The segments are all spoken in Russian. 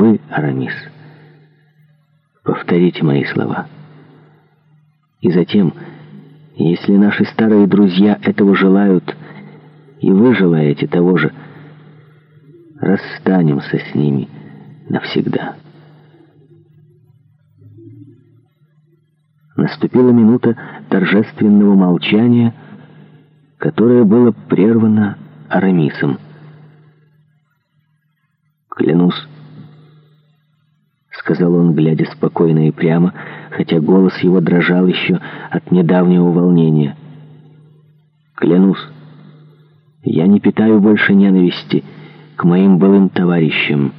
Вы, Арамис, повторите мои слова. И затем, если наши старые друзья этого желают, и вы желаете того же, расстанемся с ними навсегда. Наступила минута торжественного молчания, которое было прервано Арамисом. «Клянусь сказал он, глядя спокойно и прямо, хотя голос его дрожал еще от недавнего волнения. «Клянусь, я не питаю больше ненависти к моим былым товарищам.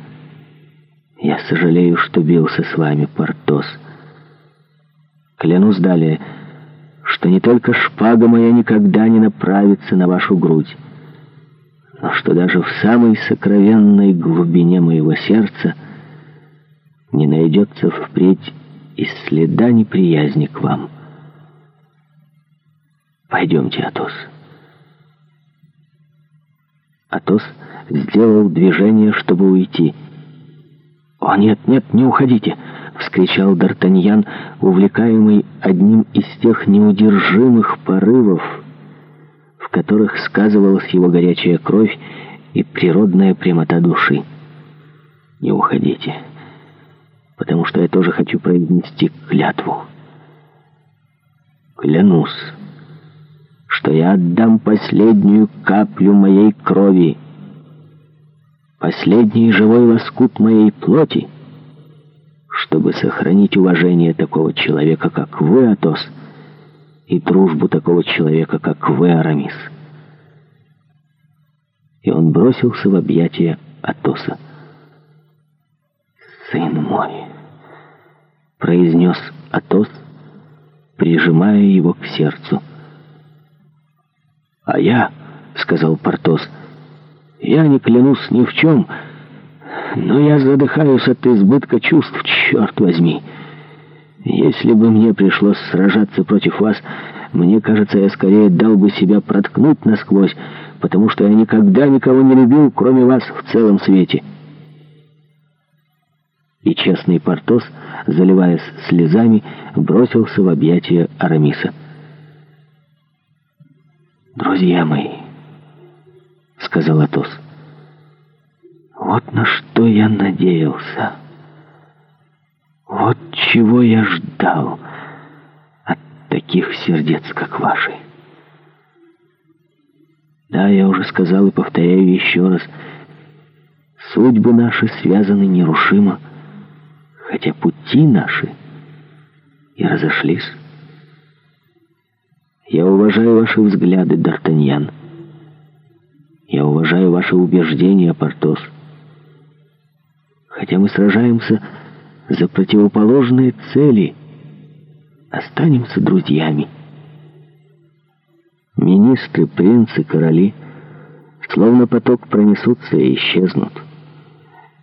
Я сожалею, что бился с вами, Портос. Клянусь далее, что не только шпага моя никогда не направится на вашу грудь, но что даже в самой сокровенной глубине моего сердца — не найдется впредь и следа неприязни к вам. Пойдемте, Атос. Атос сделал движение, чтобы уйти. «О, нет, нет, не уходите!» — вскричал Д'Артаньян, увлекаемый одним из тех неудержимых порывов, в которых сказывалась его горячая кровь и природная прямота души. «Не уходите!» потому что я тоже хочу произнести клятву. Клянусь, что я отдам последнюю каплю моей крови, последний живой лоскут моей плоти, чтобы сохранить уважение такого человека, как вы, Атос, и дружбу такого человека, как вы, Арамис. И он бросился в объятия Атоса. «Сын мой!» произнес Атос, прижимая его к сердцу. «А я, — сказал Портос, — я не клянусь ни в чем, но я задыхаюсь от избытка чувств, черт возьми. Если бы мне пришлось сражаться против вас, мне кажется, я скорее дал бы себя проткнуть насквозь, потому что я никогда никого не любил, кроме вас в целом свете» и честный Портос, заливаясь слезами, бросился в объятия Арамиса. «Друзья мои», — сказал Атос, — «вот на что я надеялся, вот чего я ждал от таких сердец, как ваши». Да, я уже сказал и повторяю еще раз, судьбы наши связаны нерушимо, — хотя пути наши и разошлись. Я уважаю ваши взгляды, Д'Артаньян. Я уважаю ваши убеждения, Портос. Хотя мы сражаемся за противоположные цели, останемся друзьями. Министры, принцы, короли словно поток пронесутся и исчезнут.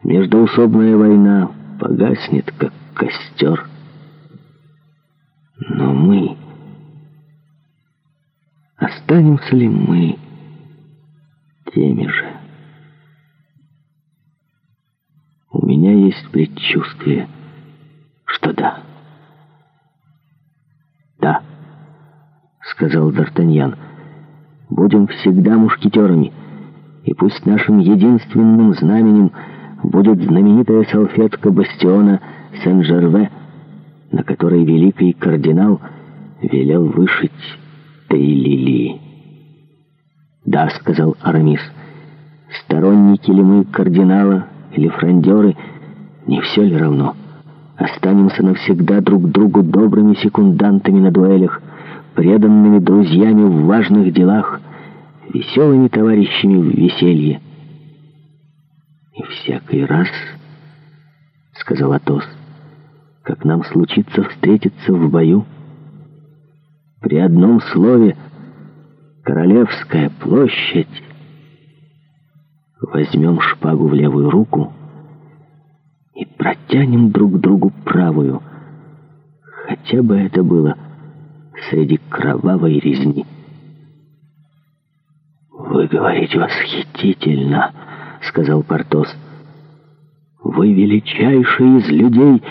Междоусобная война — погаснет, как костер. Но мы... Останемся ли мы теми же? У меня есть предчувствие, что да. «Да», — сказал Д'Артаньян, — «будем всегда мушкетерами, и пусть нашим единственным знаменем — будет знаменитая салфетка бастиона Сен-Жерве, на которой великий кардинал велел вышить три лили». «Да», — сказал Арамис, — «сторонники ли мы кардинала или фрондеры, не все ли равно? Останемся навсегда друг другу добрыми секундантами на дуэлях, преданными друзьями в важных делах, веселыми товарищами в веселье». И всякий раз, — сказал Атос, — как нам случится встретиться в бою, при одном слове «Королевская площадь» возьмем шпагу в левую руку и протянем друг другу правую, хотя бы это было среди кровавой резни. «Вы говорите восхитительно!» — сказал Портос. «Вы величайший из людей